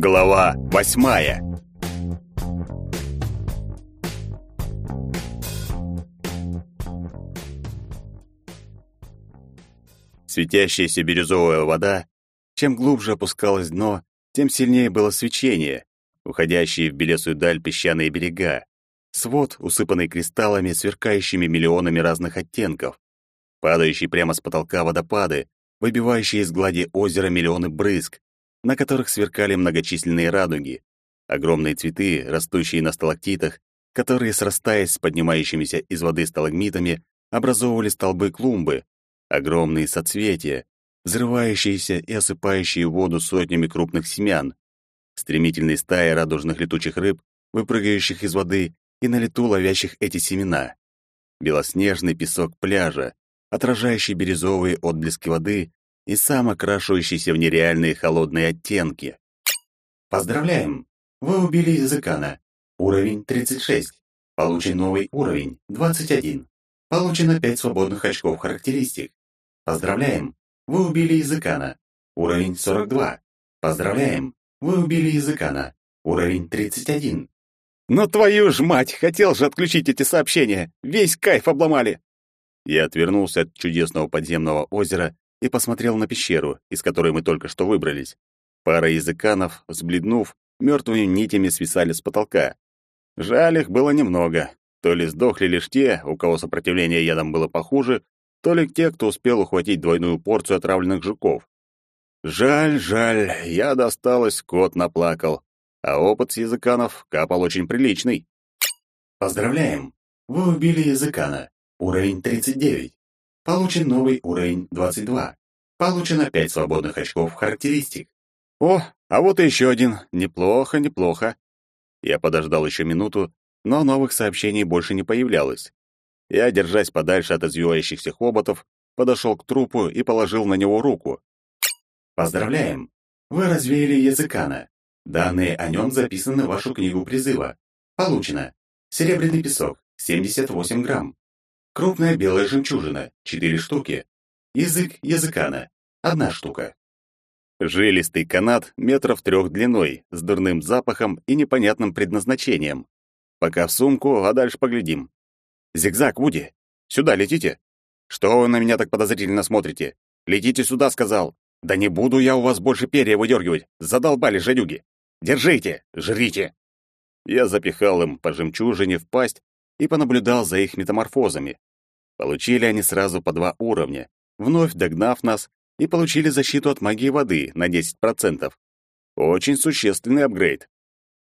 Глава восьмая. Светящаяся бирюзовая вода, чем глубже опускалось дно, тем сильнее было свечение, уходящие в белесую даль песчаные берега, свод, усыпанный кристаллами, сверкающими миллионами разных оттенков, падающие прямо с потолка водопады, выбивающие из глади озера миллионы брызг, на которых сверкали многочисленные радуги, огромные цветы, растущие на сталактитах, которые, срастаясь с поднимающимися из воды сталагмитами, образовывали столбы клумбы, огромные соцветия, взрывающиеся и осыпающие воду сотнями крупных семян, стремительные стаи радужных летучих рыб, выпрыгающих из воды и на лету ловящих эти семена, белоснежный песок пляжа, отражающий бирюзовые отблески воды и сам окрашивающийся в нереальные холодные оттенки. Поздравляем! Вы убили языкана. Уровень 36. Получен новый уровень 21. Получено 5 свободных очков характеристик. Поздравляем! Вы убили языкана. Уровень 42. Поздравляем! Вы убили языкана. Уровень 31. Но твою ж мать, хотел же отключить эти сообщения. Весь кайф обломали. Я отвернулся от чудесного подземного озера и посмотрел на пещеру, из которой мы только что выбрались. Пара языканов, взбледнув, мертвыми нитями свисали с потолка. Жаль, их было немного. То ли сдохли лишь те, у кого сопротивление ядом было похуже, то ли те, кто успел ухватить двойную порцию отравленных жуков. Жаль, жаль, я досталось, кот наплакал, а опыт с языканов капал очень приличный. Поздравляем! Вы убили языкана. Уровень 39. Получен новый уровень 22. Получено 5 свободных очков характеристик. О, а вот и еще один. Неплохо, неплохо. Я подождал еще минуту, но новых сообщений больше не появлялось. Я, держась подальше от извивающихся хоботов, подошел к трупу и положил на него руку. Поздравляем! Вы развеяли языкана. Данные о нем записаны в вашу книгу призыва. Получено. Серебряный песок, 78 грамм. Крупная белая жемчужина, 4 штуки. Язык языкана, одна штука. Жилистый канат метров трех длиной, с дурным запахом и непонятным предназначением. Пока в сумку, а дальше поглядим. Зигзаг, Вуди, сюда летите. Что вы на меня так подозрительно смотрите? Летите сюда, сказал. Да не буду я у вас больше перья выдергивать. Задолбали жадюги. Держите, жрите. Я запихал им по жемчужине в пасть и понаблюдал за их метаморфозами. Получили они сразу по два уровня, вновь догнав нас, и получили защиту от магии воды на 10%. Очень существенный апгрейд.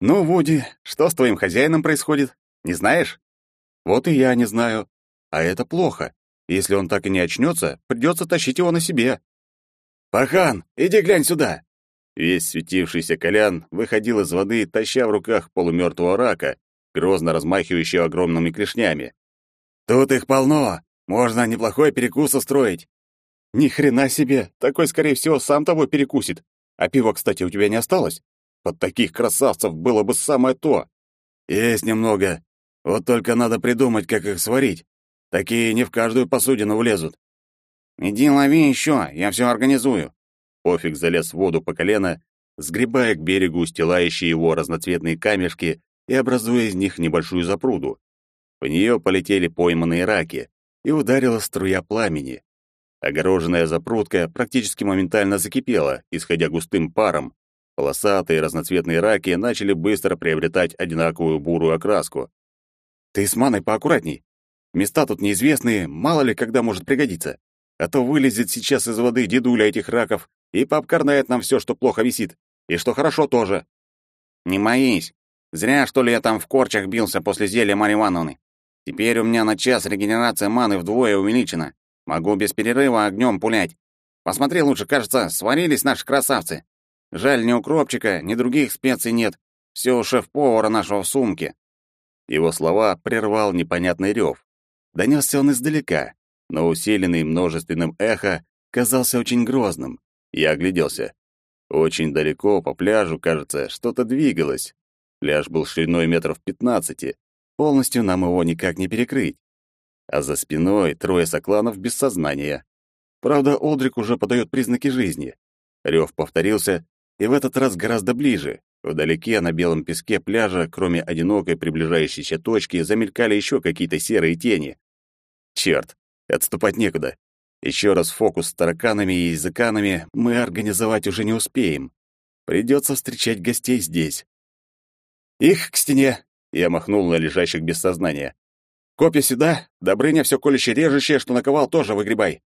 Ну, Вуди, что с твоим хозяином происходит? Не знаешь? Вот и я не знаю. А это плохо. Если он так и не очнется, придется тащить его на себе. Пахан, иди глянь сюда. Весь светившийся Колян выходил из воды, таща в руках полумертвого рака, грозно размахивающего огромными клешнями. Тут их полно. Можно неплохой перекус устроить. Ни хрена себе. Такой, скорее всего, сам тобой перекусит. А пива, кстати, у тебя не осталось? Под таких красавцев было бы самое то. Есть немного. Вот только надо придумать, как их сварить. Такие не в каждую посудину влезут. Иди лови еще, я все организую. Пофиг залез в воду по колено, сгребая к берегу устилающие его разноцветные камешки и образуя из них небольшую запруду. В нее полетели пойманные раки, и ударила струя пламени. Огороженная запрудка практически моментально закипела, исходя густым паром. Полосатые разноцветные раки начали быстро приобретать одинаковую бурую окраску. «Ты с маной поаккуратней. Места тут неизвестные, мало ли когда может пригодиться. А то вылезет сейчас из воды дедуля этих раков и пообкорнает нам все, что плохо висит. И что хорошо тоже». «Не боись. Зря, что ли, я там в корчах бился после зелья Марьи Ивановны. Теперь у меня на час регенерация маны вдвое увеличена. Могу без перерыва огнем пулять. Посмотри лучше, кажется, сварились наши красавцы. Жаль, ни укропчика, ни других специй нет. Все у шеф-повара нашего в сумке». Его слова прервал непонятный рев. Донесся он издалека, но усиленный множественным эхо казался очень грозным. Я огляделся. Очень далеко по пляжу, кажется, что-то двигалось. Пляж был шириной метров пятнадцати, Полностью нам его никак не перекрыть. А за спиной трое сокланов без сознания. Правда, Олдрик уже подает признаки жизни. Рев повторился, И в этот раз гораздо ближе. Вдалеке, на белом песке пляжа, кроме одинокой приближающейся точки, замелькали еще какие-то серые тени. Черт, отступать некуда. Еще раз фокус с тараканами и языканами мы организовать уже не успеем. Придется встречать гостей здесь. «Их к стене!» — я махнул на лежащих без сознания. «Копья сюда! Добрыня все колюще режущее, что наковал, тоже выгребай!»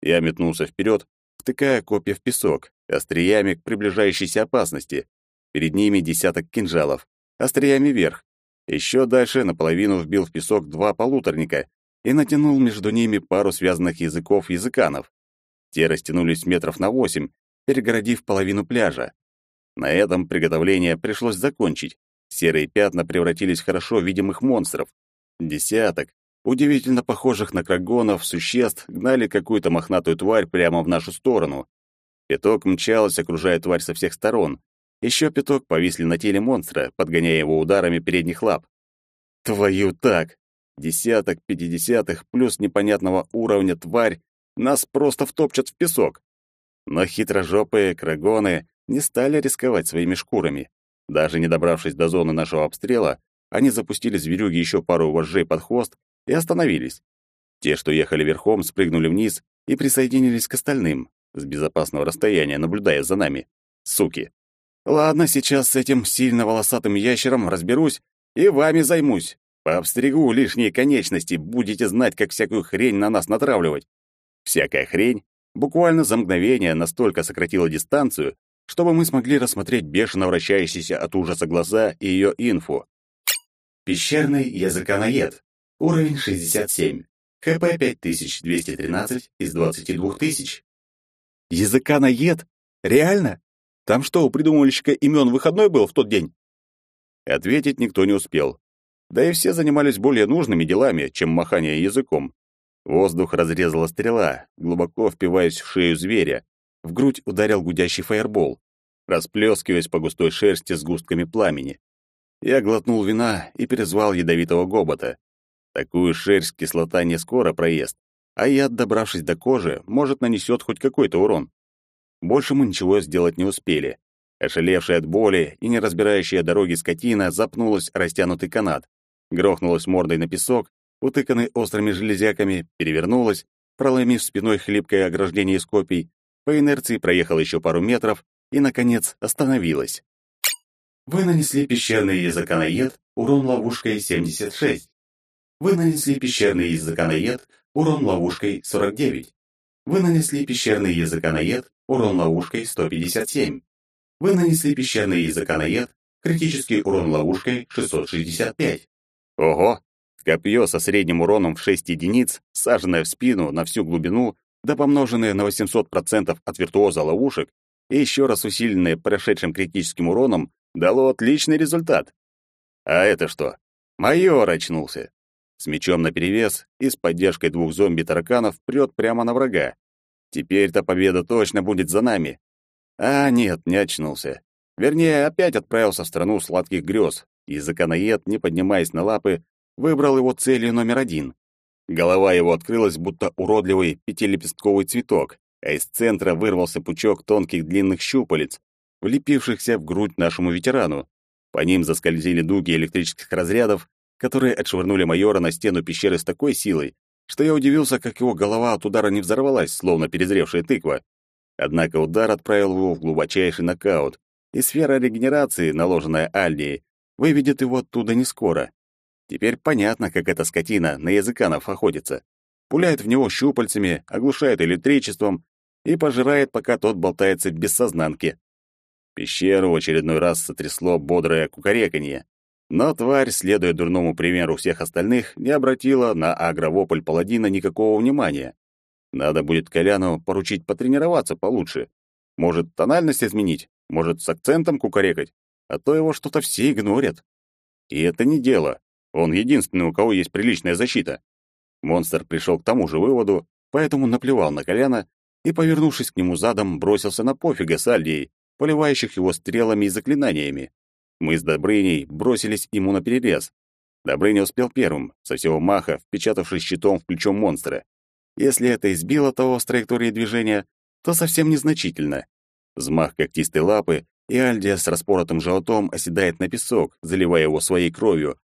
Я метнулся вперед, втыкая копья в песок, остриями к приближающейся опасности. Перед ними десяток кинжалов, остриями вверх. Еще дальше наполовину вбил в песок два полуторника и натянул между ними пару связанных языков языканов. Те растянулись метров на восемь, перегородив половину пляжа. На этом приготовление пришлось закончить. Серые пятна превратились в хорошо видимых монстров. Десяток, удивительно похожих на крагонов, существ гнали какую-то мохнатую тварь прямо в нашу сторону. Пяток мчалась, окружая тварь со всех сторон. Еще пяток повисли на теле монстра, подгоняя его ударами передних лап. Твою так! Десяток пятидесятых плюс непонятного уровня тварь нас просто втопчут в песок. Но хитрожопые крагоны не стали рисковать своими шкурами. Даже не добравшись до зоны нашего обстрела, они запустили зверюги еще пару вожжей под хвост и остановились. Те, что ехали верхом, спрыгнули вниз и присоединились к остальным, с безопасного расстояния наблюдая за нами. Суки. Ладно, сейчас с этим сильно волосатым ящером разберусь и вами займусь. Пообстригу лишние конечности, будете знать, как всякую хрень на нас натравливать. Всякая хрень буквально за мгновение настолько сократила дистанцию, чтобы мы смогли рассмотреть бешено вращающиеся от ужаса глаза и ее инфу. Пещерный языконаед. Уровень 67. ХП 5213 из 22 тысяч. Языконаед? Реально? Там что, у придумывальщика имен выходной был в тот день? Ответить никто не успел. Да и все занимались более нужными делами, чем махание языком. Воздух разрезала стрела, глубоко впиваясь в шею зверя. В грудь ударил гудящий фаербол, расплескиваясь по густой шерсти с густками пламени. Я глотнул вина и перезвал ядовитого гобота. Такую шерсть кислота не скоро проест, а яд, добравшись до кожи, может, нанесет хоть какой-то урон. Больше мы ничего сделать не успели. Ошалевшая от боли и не разбирающая дороги скотина запнулась растянутый канат, грохнулась мордой на песок, утыканный острыми железяками, перевернулась, проломив спиной хлипкое ограждение из копий, по инерции проехала еще пару метров и, наконец, остановилась. Вы нанесли пещерный языконаед, урон ловушкой 76. Вы нанесли пещерный языконаед, урон ловушкой 49. Вы нанесли пещерный языконаед, урон ловушкой 157. Вы нанесли пещерный языконаед, критический урон ловушкой 665. Ого! Копье со средним уроном в 6 единиц, саженное в спину на всю глубину, да помноженное на 800% от виртуоза ловушек, и еще раз усиленное прошедшим критическим уроном, дало отличный результат. А это что? Майор очнулся. С мечом наперевес и с поддержкой двух зомби-тараканов прет прямо на врага. Теперь-то победа точно будет за нами. А нет, не очнулся. Вернее, опять отправился в страну сладких грез, и законоед, не поднимаясь на лапы, выбрал его целью номер один. Голова его открылась, будто уродливый пятилепестковый цветок, а из центра вырвался пучок тонких длинных щупалец, влепившихся в грудь нашему ветерану. По ним заскользили дуги электрических разрядов, которые отшвырнули майора на стену пещеры с такой силой, что я удивился, как его голова от удара не взорвалась, словно перезревшая тыква. Однако удар отправил его в глубочайший нокаут, и сфера регенерации, наложенная Альдией, выведет его оттуда не скоро. Теперь понятно, как эта скотина на языканов охотится. Пуляет в него щупальцами, оглушает электричеством и пожирает, пока тот болтается без сознанки. Пещеру в очередной раз сотрясло бодрое кукареканье. Но тварь, следуя дурному примеру всех остальных, не обратила на агровопль паладина никакого внимания. Надо будет Коляну поручить потренироваться получше. Может, тональность изменить, может, с акцентом кукарекать, а то его что-то все игнорят. И это не дело. Он единственный, у кого есть приличная защита. Монстр пришел к тому же выводу, поэтому наплевал на Коляна и, повернувшись к нему задом, бросился на пофига с Альдией, поливающих его стрелами и заклинаниями. Мы с Добрыней бросились ему на перерез. Добрыня успел первым, со всего маха, впечатавшись щитом в плечо монстра. Если это избило того с траектории движения, то совсем незначительно. Взмах когтистой лапы, и Альдия с распоротым животом оседает на песок, заливая его своей кровью.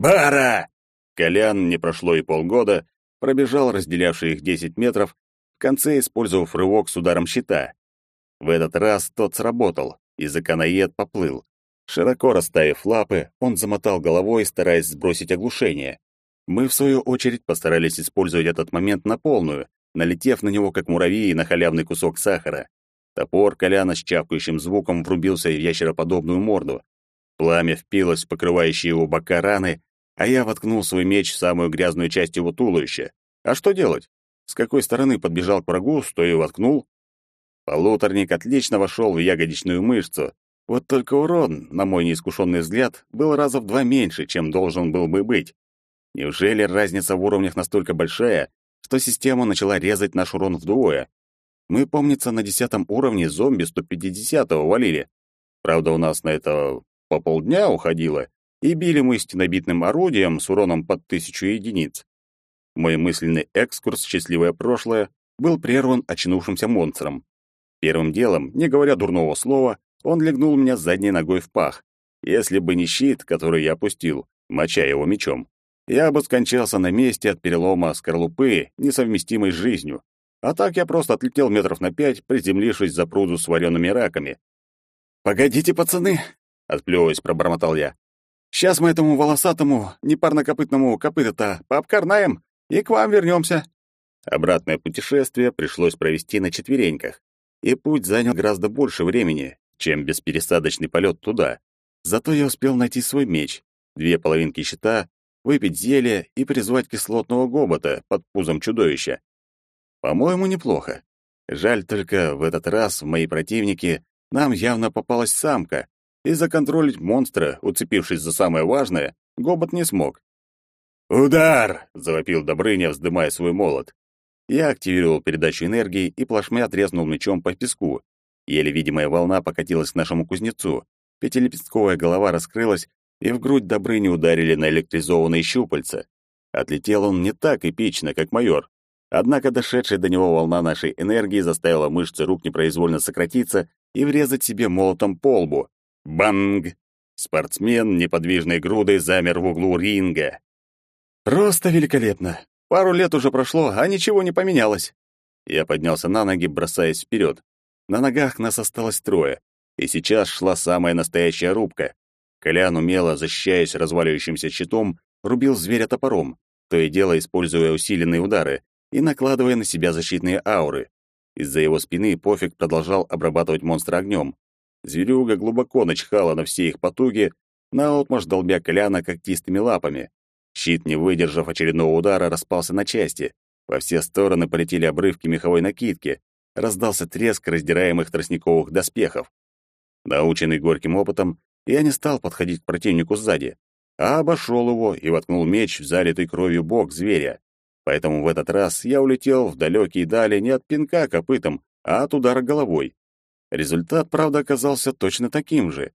«Бара!» Колян, не прошло и полгода, пробежал разделявший их десять метров, в конце использовав рывок с ударом щита. В этот раз тот сработал, и законоед поплыл. Широко расставив лапы, он замотал головой, стараясь сбросить оглушение. Мы, в свою очередь, постарались использовать этот момент на полную, налетев на него, как муравьи, на халявный кусок сахара. Топор Коляна с чавкающим звуком врубился в ящероподобную морду. Пламя впилось в покрывающие его бока раны, а я воткнул свой меч в самую грязную часть его туловища. А что делать? С какой стороны подбежал к врагу, и воткнул. Полуторник отлично вошел в ягодичную мышцу. Вот только урон, на мой неискушенный взгляд, был раза в два меньше, чем должен был бы быть. Неужели разница в уровнях настолько большая, что система начала резать наш урон вдвое? Мы, помнится, на десятом уровне зомби 150-го валили. Правда, у нас на это по полдня уходило, и били мы стенобитным орудием с уроном под тысячу единиц. Мой мысленный экскурс в счастливое прошлое был прерван очнувшимся монстром. Первым делом, не говоря дурного слова, он легнул меня задней ногой в пах. Если бы не щит, который я опустил, моча его мечом, я бы скончался на месте от перелома скорлупы, несовместимой с жизнью. А так я просто отлетел метров на пять, приземлившись за пруду с вареными раками. «Погодите, пацаны!» — отплевываясь, пробормотал я. «Сейчас мы этому волосатому, непарнокопытному копыта-то пообкарнаем и к вам вернемся». Обратное путешествие пришлось провести на четвереньках, и путь занял гораздо больше времени, чем беспересадочный полет туда. Зато я успел найти свой меч, две половинки щита выпить зелье и призвать кислотного гобота под пузом чудовища. По-моему, неплохо. Жаль только, в этот раз в мои противники нам явно попалась самка, и законтролить монстра, уцепившись за самое важное, гобот не смог. «Удар!» — завопил Добрыня, вздымая свой молот. Я активировал передачу энергии и плашмя треснул мечом по песку. Еле видимая волна покатилась к нашему кузнецу. Пятилепестковая голова раскрылась, и в грудь Добрыни ударили на электризованные щупальца. Отлетел он не так эпично, как майор. Однако дошедшая до него волна нашей энергии заставила мышцы рук непроизвольно сократиться и врезать себе молотом по лбу. Банг! Спортсмен неподвижной грудой замер в углу ринга. Просто великолепно. Пару лет уже прошло, а ничего не поменялось. Я поднялся на ноги, бросаясь вперед. На ногах нас осталось трое, и сейчас шла самая настоящая рубка. Колян, умело защищаясь разваливающимся щитом, рубил зверя топором, то и дело используя усиленные удары и накладывая на себя защитные ауры. Из-за его спины Пофиг продолжал обрабатывать монстра огнем. Зверюга глубоко начхала на все их потуги, наотмашь долбя Коляна когтистыми лапами. Щит, не выдержав очередного удара, распался на части. Во все стороны полетели обрывки меховой накидки. Раздался треск раздираемых тростниковых доспехов. Наученный горьким опытом, я не стал подходить к противнику сзади, а обошел его и воткнул меч в залитый кровью бок зверя. Поэтому в этот раз я улетел в далекие дали не от пинка копытом, а от удара головой. Результат, правда, оказался точно таким же.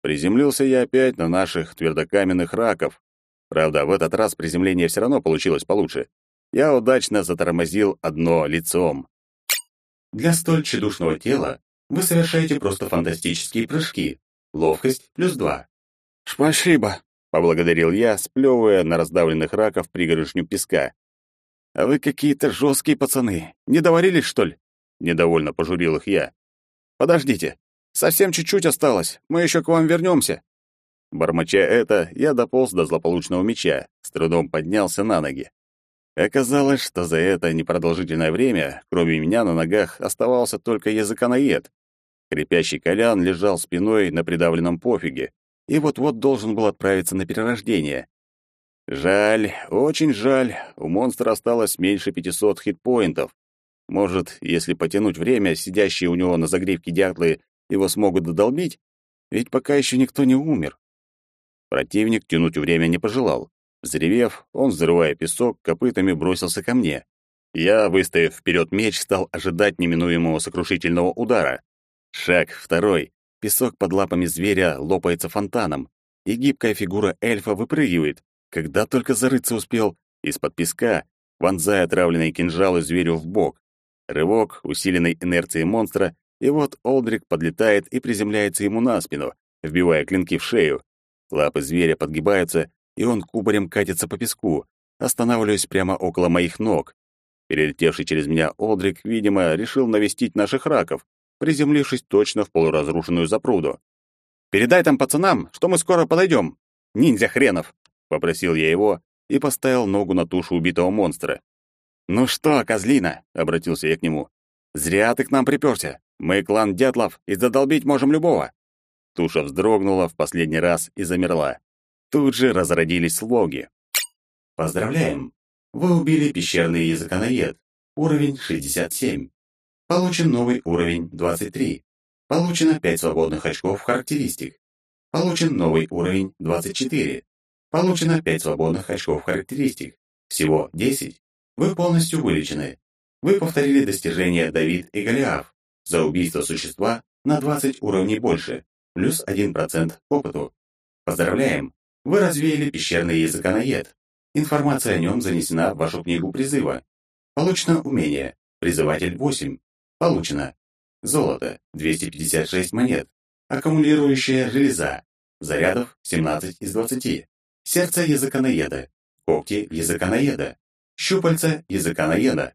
Приземлился я опять на наших твердокаменных раков. Правда, в этот раз приземление все равно получилось получше. Я удачно затормозил одно лицом. Для столь тщедушного тела вы совершаете просто фантастические прыжки. Ловкость плюс два. «Спасибо», — поблагодарил я, сплевывая на раздавленных раков пригоршню песка. «А вы какие-то жесткие пацаны. Не доварились, что ли?» Недовольно пожурил их я. «Подождите. Совсем чуть-чуть осталось. Мы еще к вам вернемся». Бормоча это, я дополз до злополучного меча, с трудом поднялся на ноги. Оказалось, что за это непродолжительное время, кроме меня на ногах, оставался только языконаед, Крепящий Колян лежал спиной на придавленном пофиге и вот-вот должен был отправиться на перерождение. Жаль, очень жаль, у монстра осталось меньше 500 хитпоинтов. Может, если потянуть время, сидящие у него на загривке дятлы его смогут додолбить? Ведь пока еще никто не умер. Противник тянуть время не пожелал. Взревев, он, взрывая песок, копытами бросился ко мне. Я, выставив вперед меч, стал ожидать неминуемого сокрушительного удара. Шаг второй. Песок под лапами зверя лопается фонтаном, и гибкая фигура эльфа выпрыгивает, когда только зарыться успел, из-под песка, вонзая отравленные кинжалы зверю в бок. Рывок, усиленный инерцией монстра, и вот Олдрик подлетает и приземляется ему на спину, вбивая клинки в шею. Лапы зверя подгибаются, и он кубарем катится по песку, останавливаясь прямо около моих ног. Перелетевший через меня Олдрик, видимо, решил навестить наших раков, приземлившись точно в полуразрушенную запруду. «Передай там пацанам, что мы скоро подойдем. Ниндзя хренов!» — попросил я его и поставил ногу на тушу убитого монстра. «Ну что, козлина?» — обратился я к нему. «Зря ты к нам приперся. Мы клан Дятлов и задолбить можем любого». Туша вздрогнула в последний раз и замерла. Тут же разродились слоги. Поздравляем! Вы убили пещерный языконаед. Уровень 67. Получен новый уровень 23. Получено 5 свободных очков характеристик. Получен новый уровень 24. Получено 5 свободных очков характеристик. Всего 10. Вы полностью вылечены. Вы повторили достижение Давид и Голиаф. За убийство существа на 20 уровней больше, плюс 1% к опыту. Поздравляем! Вы развеяли пещерный языконаед. Информация о нем занесена в вашу книгу призыва. Получено умение. Призыватель 8. Получено. Золото 256 монет. Аккумулирующая железа. Зарядов 17 из 20. Сердце языконаеда. Когти языконаеда. Щупальца языконаеда.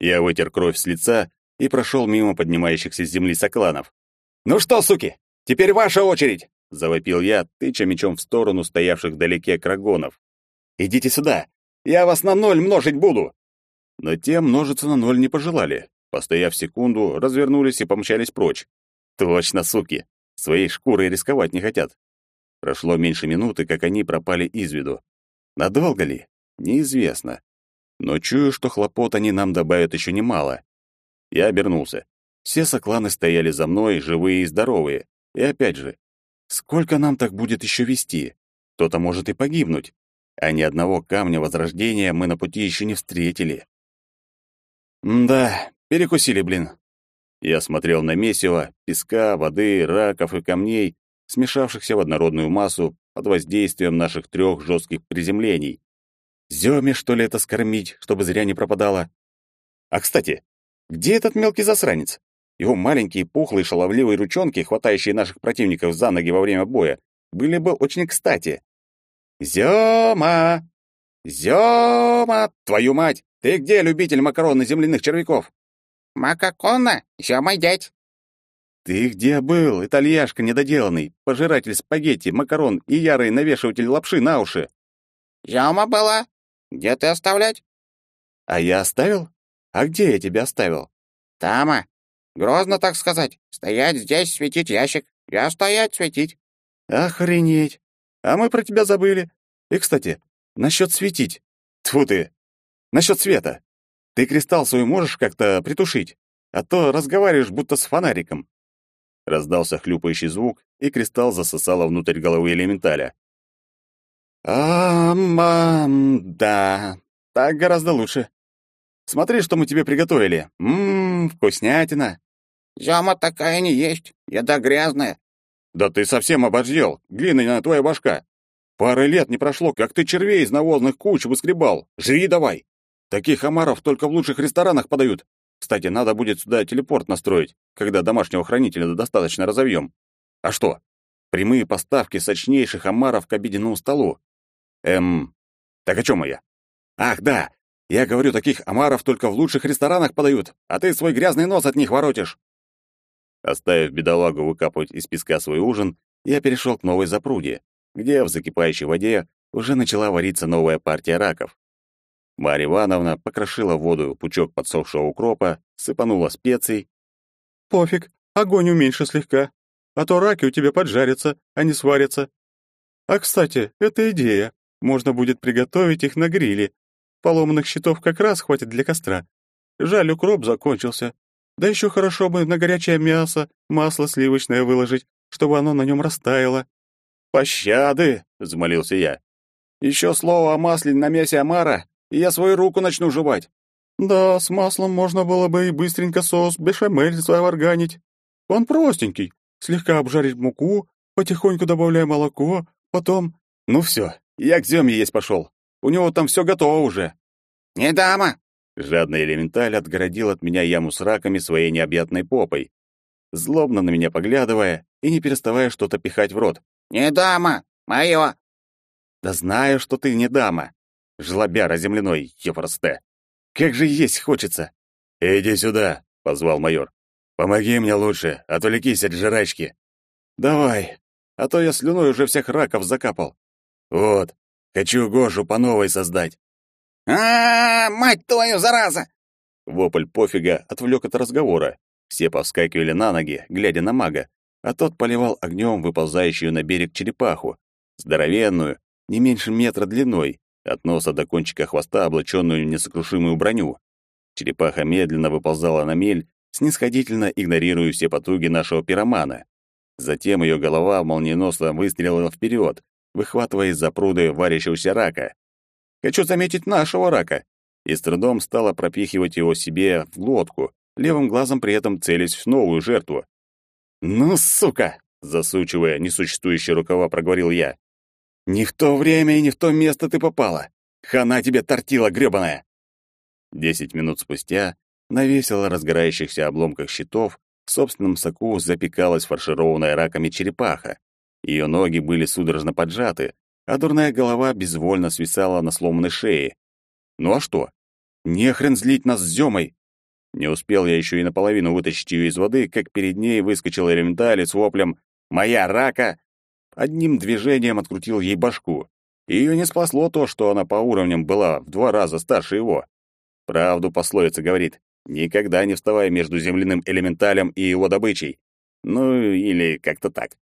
Я вытер кровь с лица и прошел мимо поднимающихся с земли сокланов. «Ну что, суки, теперь ваша очередь!» — завопил я, тыча мечом в сторону стоявших вдалеке крагонов. Идите сюда. Я вас на ноль множить буду. Но те множиться на ноль не пожелали. Постояв секунду, развернулись и помчались прочь. Точно, суки. Своей шкурой рисковать не хотят. Прошло меньше минуты, как они пропали из виду. Надолго ли? Неизвестно. Но чую, что хлопот они нам добавят еще немало. Я обернулся. Все сокланы стояли за мной, живые и здоровые. И опять же, сколько нам так будет еще вести? Кто-то может и погибнуть а ни одного камня возрождения мы на пути еще не встретили. да, перекусили, блин. Я смотрел на месиво, песка, воды, раков и камней, смешавшихся в однородную массу под воздействием наших трех жестких приземлений. Зёме, что ли, это скормить, чтобы зря не пропадало? А, кстати, где этот мелкий засранец? Его маленькие, пухлые, шаловливые ручонки, хватающие наших противников за ноги во время боя, были бы очень кстати. «Зёма! Зёма! Твою мать! Ты где, любитель макарон и земляных червяков?» «Макакона? Зёма дядь!» «Ты где был, итальяшка недоделанный, пожиратель спагетти, макарон и ярый навешиватель лапши на уши?» «Зёма была. Где ты оставлять?» «А я оставил? А где я тебя оставил?» «Тама. Грозно, так сказать. Стоять здесь, светить ящик. Я стоять, светить». «Охренеть! А мы про тебя забыли. И, кстати, насчет светить. Тьфу ты! Насчет света. Ты кристалл свой можешь как-то притушить? А то разговариваешь будто с фонариком. Раздался хлюпающий звук, и кристалл засосало внутрь головы элементаля. А, мам, да, так гораздо лучше. Смотри, что мы тебе приготовили. Ммм, вкуснятина. Зяма такая не есть, еда грязная. Да ты совсем оборзел, глиняная твоя башка. Пары лет не прошло, как ты червей из навозных куч выскребал. Жри давай. Таких омаров только в лучших ресторанах подают. Кстати, надо будет сюда телепорт настроить, когда домашнего хранителя достаточно разовьем. А что? Прямые поставки сочнейших омаров к обеденному столу. Эм, так о чем я? Ах, да, я говорю, таких омаров только в лучших ресторанах подают, а ты свой грязный нос от них воротишь. Оставив бедолагу выкапывать из песка свой ужин, я перешел к новой запруде, где в закипающей воде уже начала вариться новая партия раков. Марья Ивановна покрошила воду пучок подсохшего укропа, сыпанула специй. «Пофиг, огонь уменьши слегка, а то раки у тебя поджарятся, а не сварятся. А, кстати, это идея. Можно будет приготовить их на гриле. Поломанных щитов как раз хватит для костра. Жаль, укроп закончился. Да еще хорошо бы на горячее мясо масло сливочное выложить, чтобы оно на нем растаяло. «Пощады!» — взмолился я. «Еще слово о масле на мясе омара, и я свою руку начну жевать». «Да, с маслом можно было бы и быстренько соус бешамель сварганить. Он простенький. Слегка обжарить муку, потихоньку добавляя молоко, потом...» «Ну все, я к Зёме есть пошел. У него там все готово уже». «Не дама!» Жадный элементаль отгородил от меня яму с раками своей необъятной попой. злобно на меня поглядывая и не переставая что-то пихать в рот. «Не дама! Моё!» «Да знаю, что ты не дама. Жлобяра земляной, ёпросте. Как же есть хочется!» «Иди сюда!» — позвал майор. «Помоги мне лучше, отвлекись от жрачки». «Давай, а то я слюной уже всех раков закапал». «Вот, хочу Гошу по новой создать». а, -а, -а мать твою, зараза!» Вопль пофига отвлек от разговора. Все повскакивали на ноги, глядя на мага, а тот поливал огнем выползающую на берег черепаху, здоровенную, не меньше метра длиной, от носа до кончика хвоста облаченную в несокрушимую броню. Черепаха медленно выползала на мель, снисходительно игнорируя все потуги нашего пиромана. Затем ее голова молниеносно выстрелила вперед, выхватывая из-за пруды варящегося рака. Хочу заметить нашего рака, и с трудом стала пропихивать его себе в глотку, левым глазом при этом целясь в новую жертву. «Ну, сука!» — засучивая несуществующие рукава, проговорил я. «Не в то время и не в то место ты попала! Хана тебе тортила грёбаная!» Десять минут спустя на весело разгорающихся обломках щитов в собственном соку запекалась фаршированная раками черепаха. Ее ноги были судорожно поджаты, а дурная голова безвольно свисала на сломанной шее. Ну а что? Не хрен злить нас с Зёмой. Не успел я еще и наполовину вытащить ее из воды, как перед ней выскочил элементаль с воплем «Моя рака!» Одним движением открутил ей башку. Ее не спасло то, что она по уровням была в два раза старше его. Правду пословица говорит «Никогда не вставай между земляным элементалем и его добычей». Ну, или как-то так.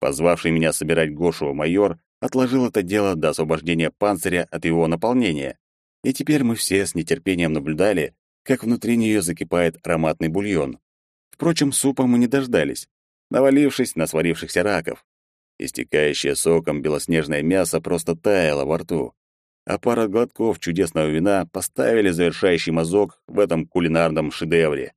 Позвавший меня собирать Гошу майор отложил это дело до освобождения панциря от его наполнения. И теперь мы все с нетерпением наблюдали, как внутри нее закипает ароматный бульон. Впрочем, супа мы не дождались, навалившись на сварившихся раков. Истекающее соком белоснежное мясо просто таяло во рту, а пара глотков чудесного вина поставили завершающий мазок в этом кулинарном шедевре.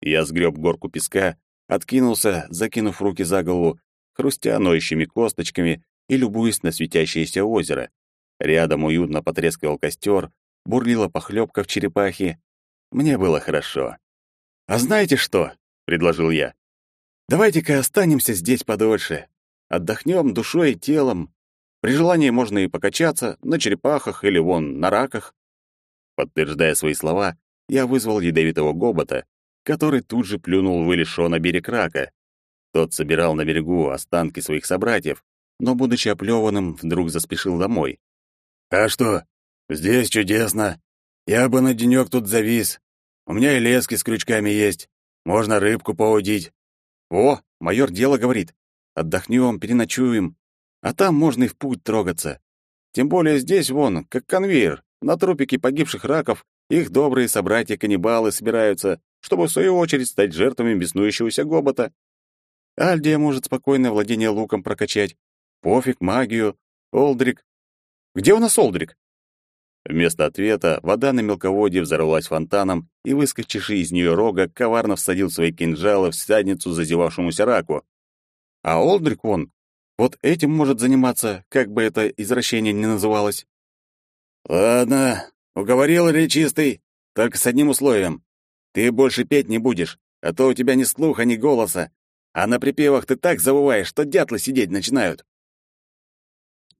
Я сгреб горку песка, откинулся, закинув руки за голову, хрустя ноющими косточками и любуясь на светящееся озеро. Рядом уютно потрескивал костер, бурлила похлебка в черепахе. Мне было хорошо. «А знаете что?» — предложил я. «Давайте-ка останемся здесь подольше. Отдохнем душой и телом. При желании можно и покачаться на черепахах или вон на раках». Подтверждая свои слова, я вызвал ядовитого гобота, который тут же плюнул вылезшего на берег рака. Тот собирал на берегу останки своих собратьев, но, будучи оплеванным, вдруг заспешил домой. «А что? Здесь чудесно. Я бы на денёк тут завис. У меня и лески с крючками есть. Можно рыбку поудить». «О, майор дело говорит. Отдохнем, переночуем. А там можно и в путь трогаться. Тем более здесь, вон, как конвейер. На трупике погибших раков их добрые собратья-каннибалы собираются, чтобы в свою очередь стать жертвами беснующегося гобота. Альдия может спокойно владение луком прокачать. Пофиг магию. Олдрик где у нас Олдрик?» Вместо ответа вода на мелководье взорвалась фонтаном, и выскочивший из нее рога коварно всадил свои кинжалы в садницу зазевавшемуся раку. А Олдрик он, вот этим может заниматься, как бы это извращение ни называлось. «Ладно, уговорил ли чистый? Только с одним условием. Ты больше петь не будешь, а то у тебя ни слуха, ни голоса. А на припевах ты так завываешь, что дятлы сидеть начинают.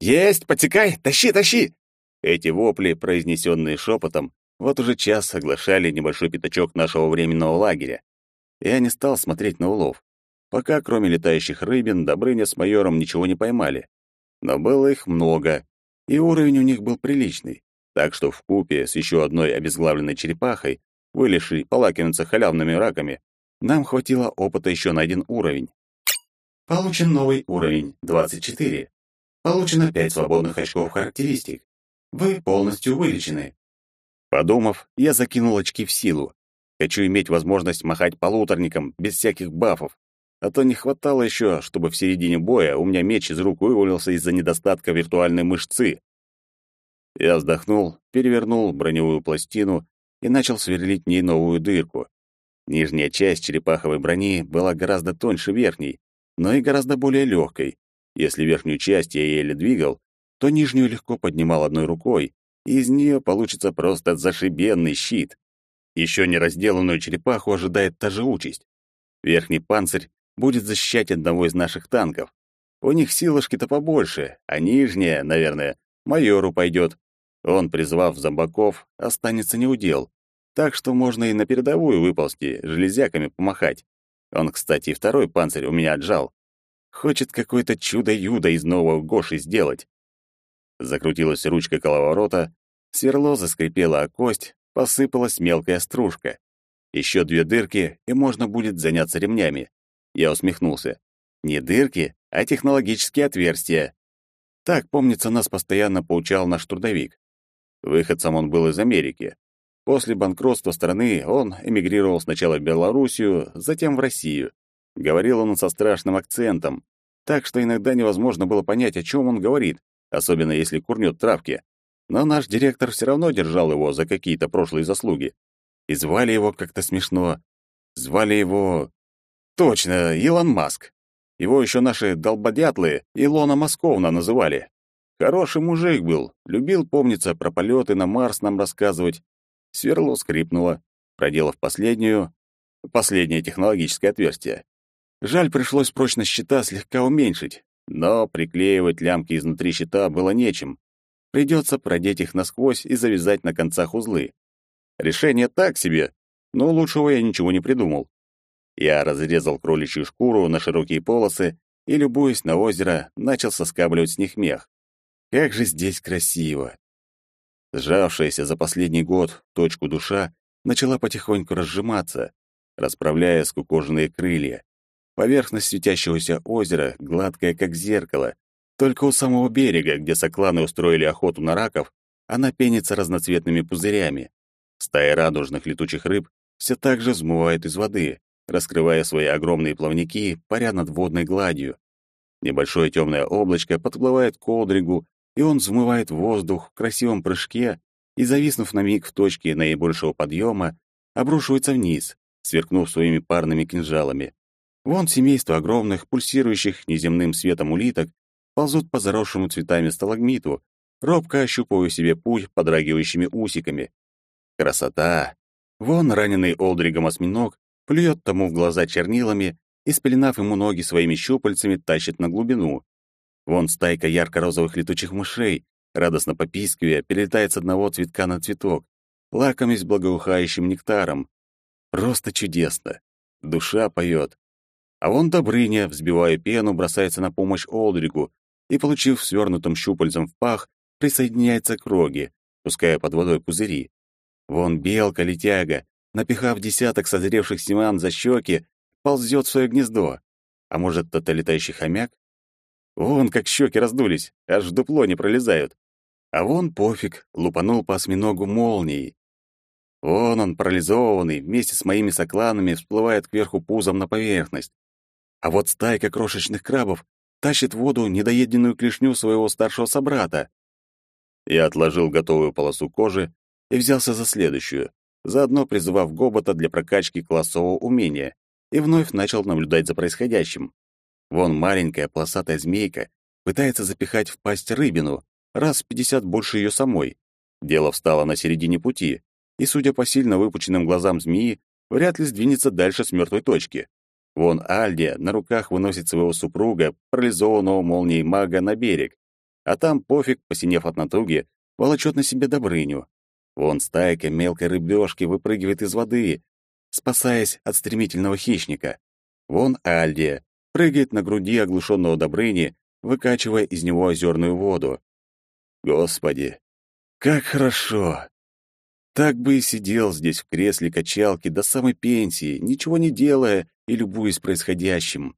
«Есть! Подсекай! Тащи, тащи!» Эти вопли, произнесенные шепотом, вот уже час соглашали небольшой пятачок нашего временного лагеря. Я не стал смотреть на улов. Пока, кроме летающих рыбин, Добрыня с майором ничего не поймали. Но было их много, и уровень у них был приличный. Так что в купе с еще одной обезглавленной черепахой, вылезшей полакомиться халявными раками, нам хватило опыта еще на один уровень. Получен новый уровень, 24. Получено 5 свободных очков характеристик. Вы полностью вылечены. Подумав, я закинул очки в силу. Хочу иметь возможность махать полуторником без всяких бафов. А то не хватало еще, чтобы в середине боя у меня меч из рук вывалился из-за недостатка виртуальной мышцы. Я вздохнул, перевернул броневую пластину и начал сверлить в ней новую дырку. Нижняя часть черепаховой брони была гораздо тоньше верхней, но и гораздо более легкой. Если верхнюю часть я еле двигал, то нижнюю легко поднимал одной рукой, и из нее получится просто зашибенный щит. Еще не разделанную черепаху ожидает та же участь. Верхний панцирь будет защищать одного из наших танков. У них силушки-то побольше, а нижняя, наверное, майору пойдет. Он, призвав зомбаков, останется неудел. Так что можно и на передовую выползти, железяками помахать. Он, кстати, и второй панцирь у меня отжал. Хочет какое-то чудо-юдо из нового Гоши сделать. Закрутилась ручка коловорота, сверло заскрипело о кость, посыпалась мелкая стружка. Еще две дырки, и можно будет заняться ремнями. Я усмехнулся. Не дырки, а технологические отверстия. Так, помнится, нас постоянно поучал наш трудовик. Выходцем он был из Америки. После банкротства страны он эмигрировал сначала в Белоруссию, затем в Россию. Говорил он со страшным акцентом, так что иногда невозможно было понять, о чем он говорит, особенно если курнет травки. Но наш директор все равно держал его за какие-то прошлые заслуги. И звали его как-то смешно. Звали его... Точно, Илон Маск. Его еще наши долбодятлы Илона Московна называли. Хороший мужик был, любил, помнится, про полеты на Марс нам рассказывать. Сверло скрипнуло, проделав последнюю, последнее технологическое отверстие. Жаль, пришлось прочность щита слегка уменьшить, но приклеивать лямки изнутри щита было нечем. Придется продеть их насквозь и завязать на концах узлы. Решение так себе, но лучшего я ничего не придумал. Я разрезал кроличью шкуру на широкие полосы и, любуясь на озеро, начал соскабливать с них мех. Как же здесь красиво! Сжавшаяся за последний год точку душа начала потихоньку разжиматься, расправляя скукоженные крылья. Поверхность светящегося озера гладкая, как зеркало. Только у самого берега, где сокланы устроили охоту на раков, она пенится разноцветными пузырями. Стая радужных летучих рыб все так же взмывает из воды, раскрывая свои огромные плавники, паря над водной гладью. Небольшое темное облачко подплывает к Олдригу и он взмывает воздух в красивом прыжке и, зависнув на миг в точке наибольшего подъема, обрушивается вниз, сверкнув своими парными кинжалами. Вон семейство огромных, пульсирующих неземным светом улиток ползут по заросшему цветами сталагмиту, робко ощупывая себе путь подрагивающими усиками. Красота! Вон раненый Олдригом осьминог плюет тому в глаза чернилами и, спеленав ему ноги своими щупальцами, тащит на глубину. Вон стайка ярко-розовых летучих мышей, радостно попискивая, перелетает с одного цветка на цветок, лакомясь благоухающим нектаром. Просто чудесно. Душа поет. А вон Добрыня, взбивая пену, бросается на помощь Олдригу и, получив свернутым щупальцем в пах, присоединяется к роге, пуская под водой пузыри. Вон белка-летяга, напихав десяток созревших семян за щеки, ползет в свое гнездо. А может, это летающий хомяк? Вон как щеки раздулись, аж в дупло не пролезают. А вон пофиг, лупанул по осьминогу молнией. Вон он, парализованный, вместе с моими сокланами всплывает кверху пузом на поверхность. А вот стайка крошечных крабов тащит в воду недоеденную клешню своего старшего собрата. Я отложил готовую полосу кожи и взялся за следующую, заодно призывав Гобота для прокачки классового умения, и вновь начал наблюдать за происходящим. Вон маленькая полосатая змейка пытается запихать в пасть рыбину, раз в пятьдесят больше ее самой. Дело встало на середине пути, и, судя по сильно выпученным глазам змеи, вряд ли сдвинется дальше с мертвой точки. Вон Альдия на руках выносит своего супруга, парализованного молнией мага, на берег, а там пофиг, посинев от натуги, волочет на себе Добрыню. Вон стайка мелкой рыбешки выпрыгивает из воды, спасаясь от стремительного хищника. Вон Альдия, прыгает на груди оглушенного Добрыни, выкачивая из него озерную воду. Господи, как хорошо! Так бы и сидел здесь в кресле качалки до самой пенсии, ничего не делая и любуясь происходящим.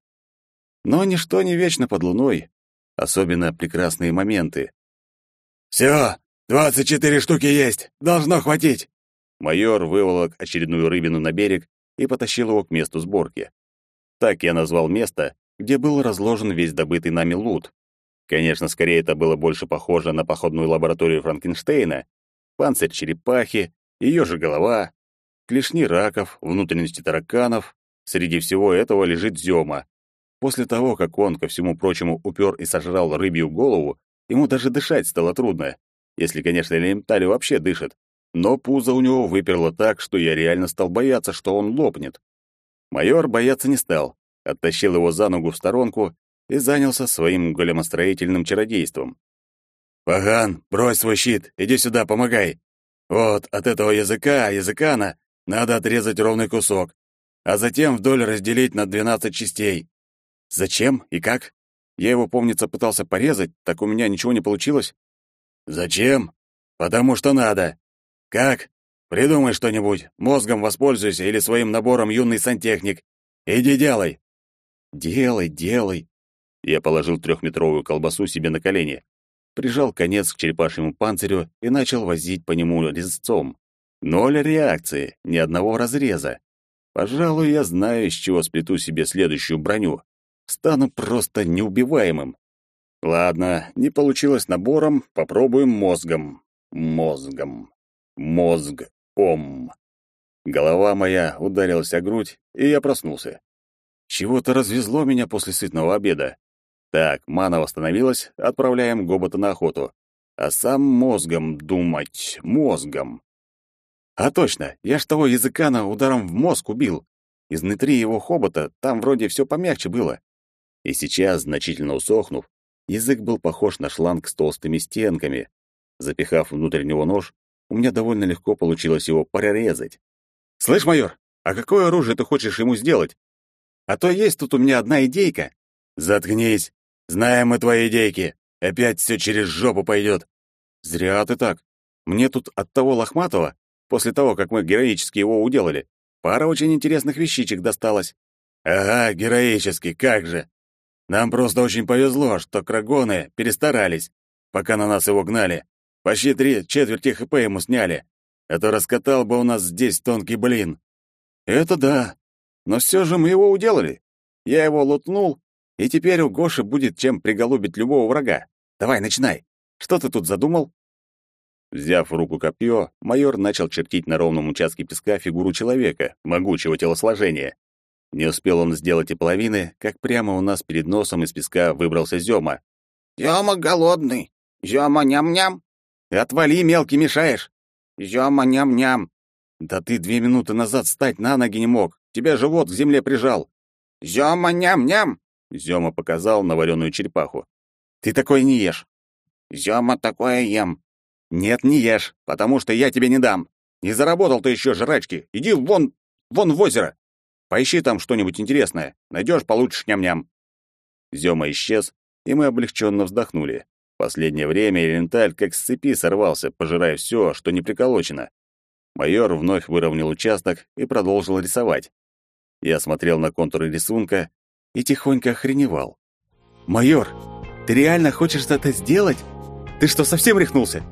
Но ничто не вечно под луной, особенно прекрасные моменты. «Все, двадцать четыре штуки есть, должно хватить!» Майор выволок очередную рыбину на берег и потащил его к месту сборки. Так я назвал место, где был разложен весь добытый нами лут. Конечно, скорее это было больше похоже на походную лабораторию Франкенштейна. Панцирь черепахи, ее же голова, клешни раков, внутренности тараканов. Среди всего этого лежит Зёма. После того, как он, ко всему прочему, упер и сожрал рыбью голову, ему даже дышать стало трудно. Если, конечно, элементали вообще дышит. Но пузо у него выперло так, что я реально стал бояться, что он лопнет. Майор бояться не стал, оттащил его за ногу в сторонку и занялся своим големостроительным чародейством. «Паган, брось свой щит, иди сюда, помогай. Вот от этого языка, языкана, надо отрезать ровный кусок, а затем вдоль разделить на двенадцать частей». «Зачем и как? Я его, помнится, пытался порезать, так у меня ничего не получилось». «Зачем? Потому что надо. Как? Придумай что-нибудь, мозгом воспользуйся или своим набором юный сантехник. Иди делай». «Делай, делай». Я положил трехметровую колбасу себе на колени, прижал конец к черепашьему панцирю и начал возить по нему резцом. Ноль реакции, ни одного разреза. Пожалуй, я знаю, из чего сплету себе следующую броню. Стану просто неубиваемым. Ладно, не получилось набором, попробуем мозгом. Мозгом. Мозг. Ом. Голова моя ударилась о грудь, и я проснулся. Чего-то развезло меня после сытного обеда. Так, мана восстановилась, отправляем Гобота на охоту. А сам мозгом думать, мозгом. А точно, я ж того языкана ударом в мозг убил. Изнутри его хобота там вроде все помягче было. И сейчас, значительно усохнув, язык был похож на шланг с толстыми стенками. Запихав внутрь него нож, у меня довольно легко получилось его прорезать. «Слышь, майор, а какое оружие ты хочешь ему сделать? А то есть тут у меня одна идейка». «Заткнись! Знаем мы твои идейки. Опять все через жопу пойдет». «Зря ты так. Мне тут от того лохматого, после того, как мы героически его уделали, пара очень интересных вещичек досталась». «Ага, героически, как же! Нам просто очень повезло, что крагоны перестарались, пока на нас его гнали. Почти три четверти ХП ему сняли. А то раскатал бы у нас здесь тонкий блин. Это да. Но все же мы его уделали. Я его лутнул, и теперь у Гоши будет чем приголубить любого врага. Давай, начинай. Что ты тут задумал? Взяв в руку копье, майор начал чертить на ровном участке песка фигуру человека, могучего телосложения. Не успел он сделать и половины, как прямо у нас перед носом из песка выбрался Зёма. «Зёма голодный. Зёма ням-ням». Отвали, мелкий, мешаешь. Зёма ням-ням. Да ты две минуты назад встать на ноги не мог. Тебя живот к земле прижал. Зёма ням-ням. Зёма показал на вареную черепаху. Ты такое не ешь. Зёма такое ем. Нет, не ешь, потому что я тебе не дам. Не заработал ты еще жрачки. Иди вон, вон в озеро. Поищи там что-нибудь интересное. Найдешь, получишь ням-ням. Зёма исчез, и мы облегченно вздохнули. Последнее время элементаль как с цепи сорвался, пожирая все, что не приколочено. Майор вновь выровнял участок и продолжил рисовать. Я смотрел на контуры рисунка и тихонько охреневал. «Майор, ты реально хочешь это сделать? Ты что, совсем рехнулся?